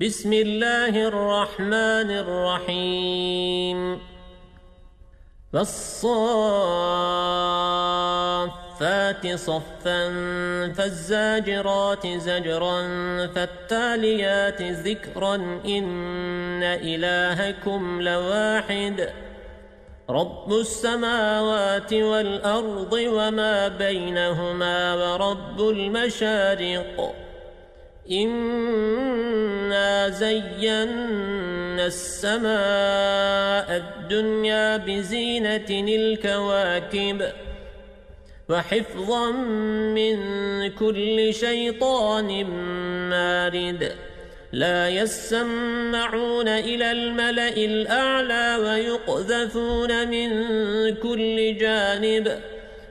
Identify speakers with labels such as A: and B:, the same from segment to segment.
A: بسم الله الرحمن الرحيم. فالصافات صفا فالزاجرات زجرا فالتاليات ذكرا إن إلهكم لواحد. رب السماوات والأرض وما بينهما ورب المشارق. إنا زينا السماء الدنيا بزينة الكواكب وحفظا من كل شيطان مارد لا يسمعون إلى الملأ الأعلى ويقذفون من كل جانب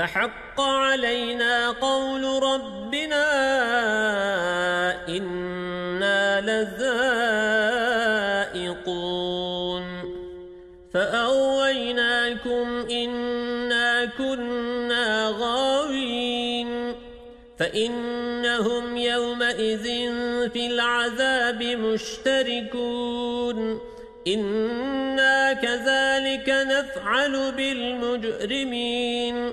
A: فحق علينا قول ربنا إنا لذائقون. فأغويناكم إنا كنا غاوين. فإنهم يومئذ في العذاب مشتركون. إنا كذلك نفعل بالمجرمين.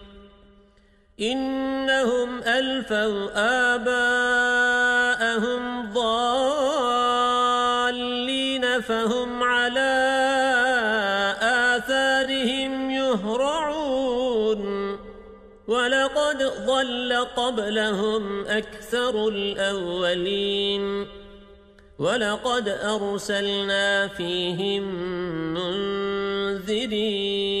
A: إنهم ألفوا آباءهم ضالين فهم على آثارهم يهرعون. ولقد ضل قبلهم أكثر الأولين. ولقد أرسلنا فيهم منذرين.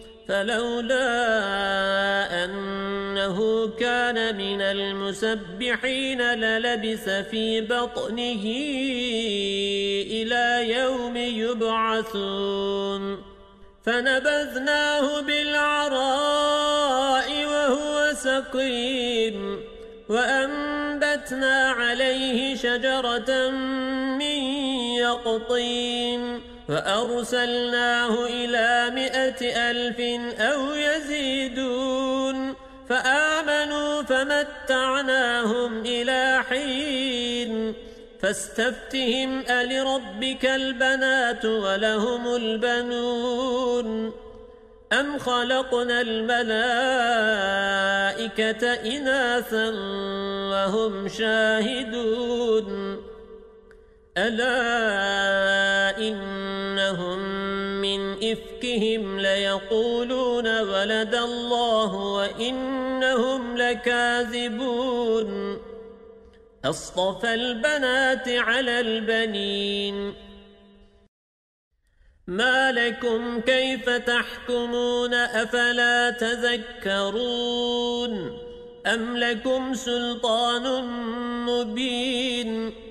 A: فلولا أنه كان من المسبحين للبس في بطنه إلى يوم يبعثون. فنبذناه بالعراء وهو سقيم. وأنبتنا عليه شجرة من يقطين. فأرسلناه إلى مئة ألف أو يزيدون فآمنوا فمتعناهم إلى حين فاستفتهم ألربك البنات ولهم البنون أم خلقنا الملائكة إناثا وهم شاهدون ألا إنهم من إفكهم ليقولون ولد الله وإنهم لكاذبون. أصطفى البنات على البنين. ما لكم كيف تحكمون؟ أفلا تذكرون أم لكم سلطان مبين؟